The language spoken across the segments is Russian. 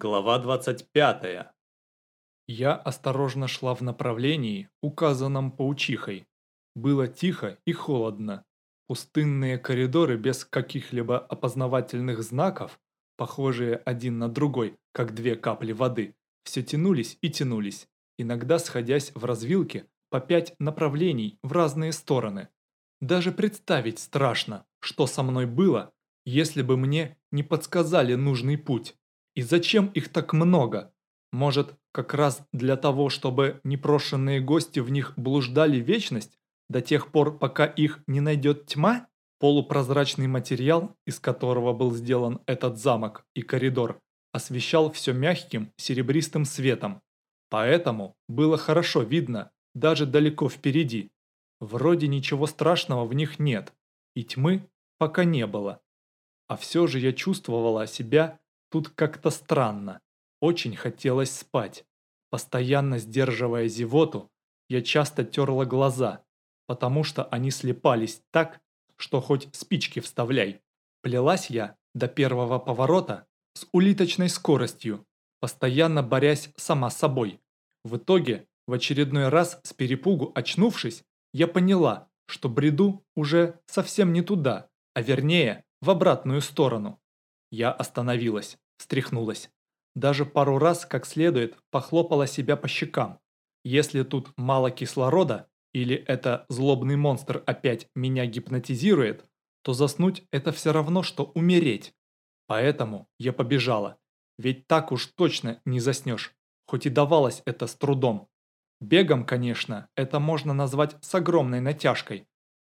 Глава 25. Я осторожно шла в направлении, указанном паучихой. Было тихо и холодно. Пустынные коридоры без каких-либо опознавательных знаков, похожие один на другой, как две капли воды, все тянулись и тянулись, иногда сходясь в развилке по пять направлений в разные стороны. Даже представить страшно, что со мной было, если бы мне не подсказали нужный путь. И зачем их так много? Может, как раз для того, чтобы непрошенные гости в них блуждали вечность, до тех пор, пока их не найдет тьма? Полупрозрачный материал, из которого был сделан этот замок и коридор, освещал все мягким серебристым светом. Поэтому было хорошо видно, даже далеко впереди. Вроде ничего страшного в них нет, и тьмы пока не было. А все же я чувствовала себя Тут как-то странно. Очень хотелось спать. Постоянно сдерживая зевоту, я часто терла глаза, потому что они слепались так, что хоть спички вставляй. Плелась я до первого поворота с улиточной скоростью, постоянно борясь сама с собой. В итоге, в очередной раз с перепугу очнувшись, я поняла, что бреду уже совсем не туда, а вернее, в обратную сторону. Я остановилась, встряхнулась. Даже пару раз, как следует, похлопала себя по щекам. Если тут мало кислорода, или это злобный монстр опять меня гипнотизирует, то заснуть это все равно, что умереть. Поэтому я побежала. Ведь так уж точно не заснешь, хоть и давалось это с трудом. Бегом, конечно, это можно назвать с огромной натяжкой.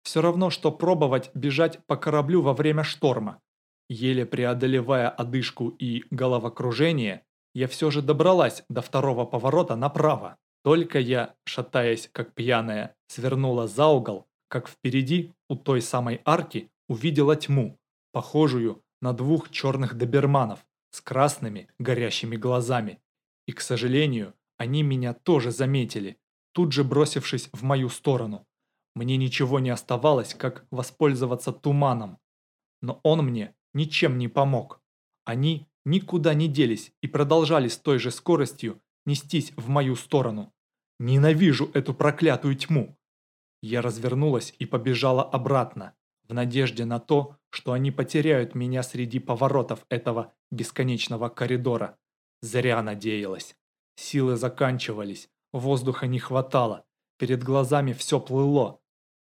Все равно, что пробовать бежать по кораблю во время шторма. Еле преодолевая одышку и головокружение, я все же добралась до второго поворота направо. Только я, шатаясь как пьяная, свернула за угол, как впереди, у той самой арки, увидела тьму, похожую на двух черных доберманов с красными горящими глазами. И, к сожалению, они меня тоже заметили, тут же бросившись в мою сторону. Мне ничего не оставалось, как воспользоваться туманом. Но он мне ничем не помог. Они никуда не делись и продолжали с той же скоростью нестись в мою сторону. Ненавижу эту проклятую тьму. Я развернулась и побежала обратно, в надежде на то, что они потеряют меня среди поворотов этого бесконечного коридора. Зря надеялась. Силы заканчивались, воздуха не хватало, перед глазами все плыло,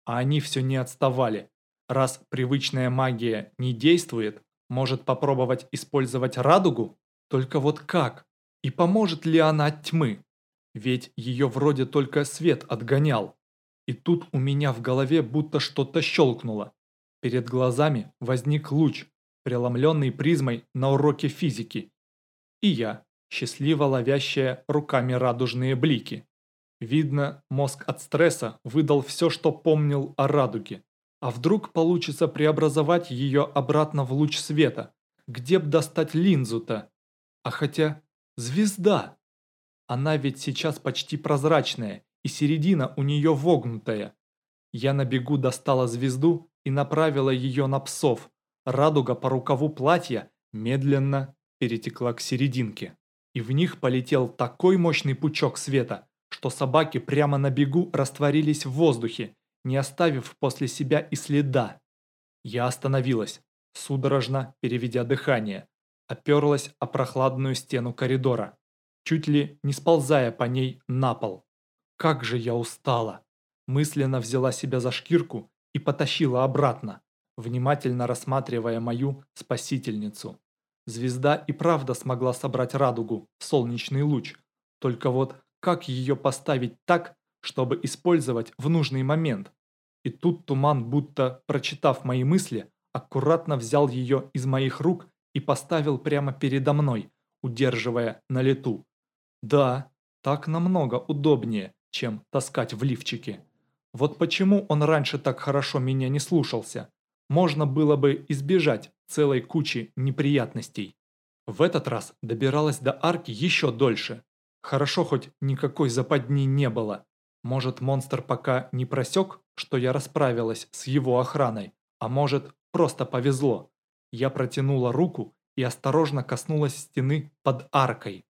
а они все не отставали, Раз привычная магия не действует, может попробовать использовать радугу? Только вот как? И поможет ли она от тьмы? Ведь ее вроде только свет отгонял. И тут у меня в голове будто что-то щелкнуло. Перед глазами возник луч, преломленный призмой на уроке физики. И я, счастливо ловящая руками радужные блики. Видно, мозг от стресса выдал все, что помнил о радуге. А вдруг получится преобразовать ее обратно в луч света? Где б достать линзу-то? А хотя, звезда! Она ведь сейчас почти прозрачная, и середина у нее вогнутая. Я на бегу достала звезду и направила ее на псов. Радуга по рукаву платья медленно перетекла к серединке. И в них полетел такой мощный пучок света, что собаки прямо на бегу растворились в воздухе не оставив после себя и следа. Я остановилась, судорожно переведя дыхание, оперлась о прохладную стену коридора, чуть ли не сползая по ней на пол. Как же я устала! Мысленно взяла себя за шкирку и потащила обратно, внимательно рассматривая мою спасительницу. Звезда и правда смогла собрать радугу солнечный луч, только вот как ее поставить так, чтобы использовать в нужный момент? И тут туман, будто прочитав мои мысли, аккуратно взял ее из моих рук и поставил прямо передо мной, удерживая на лету. Да, так намного удобнее, чем таскать в лифчике. Вот почему он раньше так хорошо меня не слушался. Можно было бы избежать целой кучи неприятностей. В этот раз добиралась до арки еще дольше. Хорошо хоть никакой западни не было. Может, монстр пока не просек, что я расправилась с его охраной, а может, просто повезло. Я протянула руку и осторожно коснулась стены под аркой.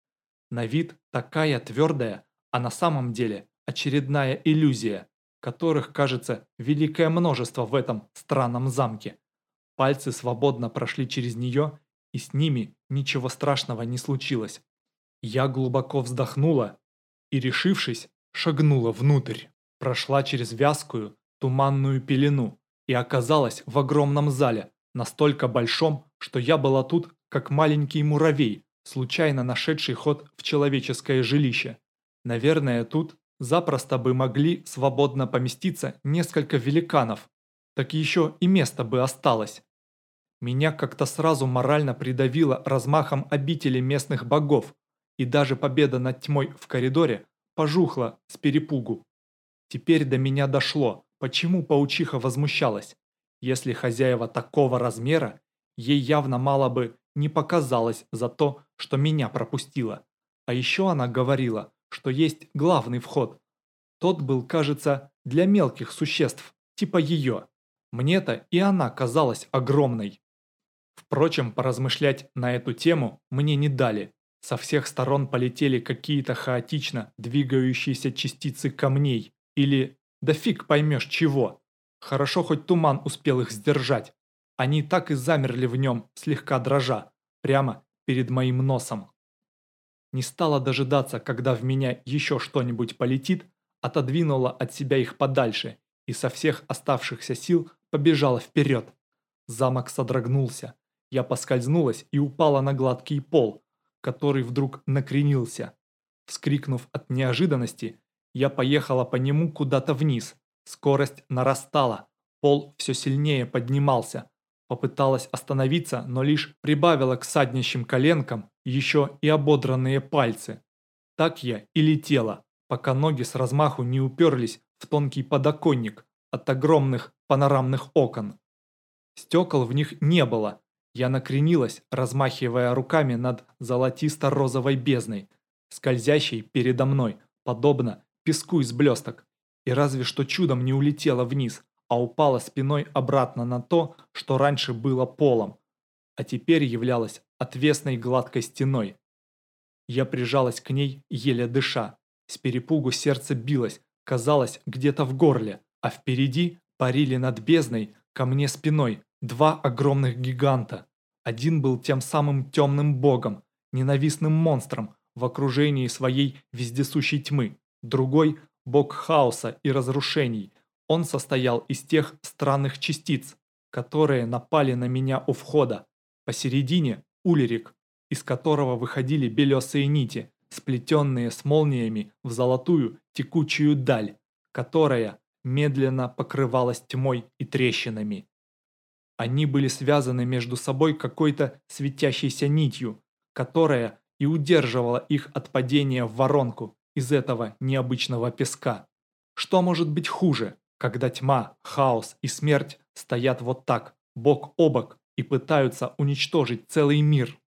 На вид такая твердая, а на самом деле очередная иллюзия, которых, кажется, великое множество в этом странном замке. Пальцы свободно прошли через нее, и с ними ничего страшного не случилось. Я глубоко вздохнула и, решившись, шагнула внутрь. Прошла через вязкую, туманную пелену и оказалась в огромном зале, настолько большом, что я была тут, как маленький муравей, случайно нашедший ход в человеческое жилище. Наверное, тут запросто бы могли свободно поместиться несколько великанов, так еще и место бы осталось. Меня как-то сразу морально придавило размахом обители местных богов, и даже победа над тьмой в коридоре пожухла с перепугу. Теперь до меня дошло, почему паучиха возмущалась. Если хозяева такого размера, ей явно мало бы не показалось за то, что меня пропустила. А еще она говорила, что есть главный вход. Тот был, кажется, для мелких существ, типа ее. Мне-то и она казалась огромной. Впрочем, поразмышлять на эту тему мне не дали. Со всех сторон полетели какие-то хаотично двигающиеся частицы камней. Или да фиг поймешь чего. Хорошо хоть туман успел их сдержать. Они так и замерли в нем, слегка дрожа, прямо перед моим носом. Не стала дожидаться, когда в меня еще что-нибудь полетит, отодвинула от себя их подальше и со всех оставшихся сил побежала вперед. Замок содрогнулся. Я поскользнулась и упала на гладкий пол, который вдруг накренился. Вскрикнув от неожиданности, я поехала по нему куда-то вниз. Скорость нарастала, пол все сильнее поднимался. Попыталась остановиться, но лишь прибавила к саднящим коленкам еще и ободранные пальцы. Так я и летела, пока ноги с размаху не уперлись в тонкий подоконник от огромных панорамных окон. Стекол в них не было. Я накренилась, размахивая руками над золотисто-розовой бездной, скользящей передо мной, подобно песку из блесток, и разве что чудом не улетела вниз, а упала спиной обратно на то, что раньше было полом, а теперь являлась отвесной гладкой стеной. Я прижалась к ней, еле дыша. С перепугу сердце билось, казалось, где-то в горле, а впереди парили над бездной, ко мне спиной, два огромных гиганта. Один был тем самым темным богом, ненавистным монстром в окружении своей вездесущей тьмы, Другой – бог хаоса и разрушений. Он состоял из тех странных частиц, которые напали на меня у входа. Посередине – Улерик, из которого выходили белесые нити, сплетенные с молниями в золотую текучую даль, которая медленно покрывалась тьмой и трещинами. Они были связаны между собой какой-то светящейся нитью, которая и удерживала их от падения в воронку, из этого необычного песка. Что может быть хуже, когда тьма, хаос и смерть стоят вот так, бок о бок, и пытаются уничтожить целый мир?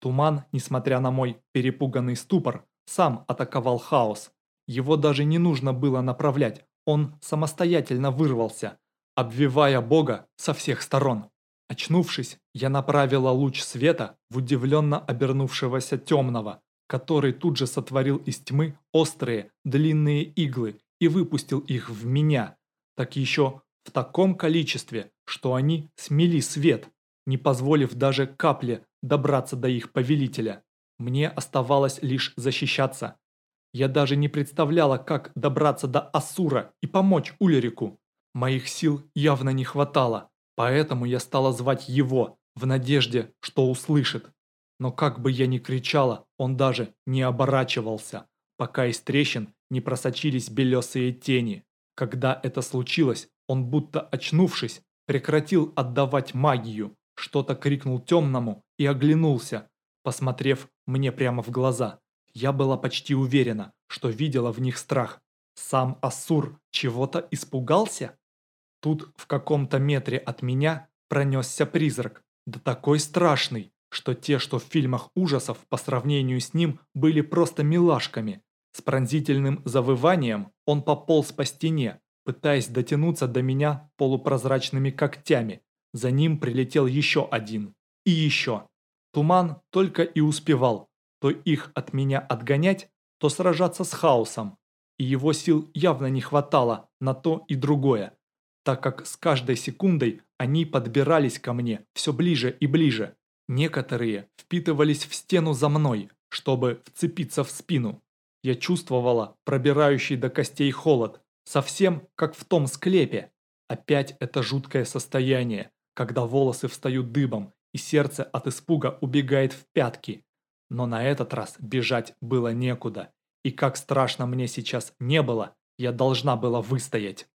Туман, несмотря на мой перепуганный ступор, сам атаковал хаос. Его даже не нужно было направлять, он самостоятельно вырвался, обвивая Бога со всех сторон. Очнувшись, я направила луч света в удивленно обернувшегося темного, который тут же сотворил из тьмы острые, длинные иглы и выпустил их в меня, так еще в таком количестве, что они смели свет, не позволив даже капле добраться до их повелителя. Мне оставалось лишь защищаться. Я даже не представляла, как добраться до Асура и помочь Улерику. Моих сил явно не хватало, поэтому я стала звать его, в надежде, что услышит. Но как бы я ни кричала, он даже не оборачивался, пока из трещин не просочились белесые тени. Когда это случилось, он будто очнувшись, прекратил отдавать магию, что-то крикнул темному и оглянулся, посмотрев мне прямо в глаза. Я была почти уверена, что видела в них страх. Сам Асур чего-то испугался? Тут в каком-то метре от меня пронесся призрак, да такой страшный, что те, что в фильмах ужасов по сравнению с ним были просто милашками. С пронзительным завыванием он пополз по стене, пытаясь дотянуться до меня полупрозрачными когтями. За ним прилетел еще один. И еще. Туман только и успевал то их от меня отгонять, то сражаться с хаосом, и его сил явно не хватало на то и другое, так как с каждой секундой они подбирались ко мне все ближе и ближе. Некоторые впитывались в стену за мной, чтобы вцепиться в спину. Я чувствовала пробирающий до костей холод, совсем как в том склепе. Опять это жуткое состояние, когда волосы встают дыбом, и сердце от испуга убегает в пятки. Но на этот раз бежать было некуда, и как страшно мне сейчас не было, я должна была выстоять.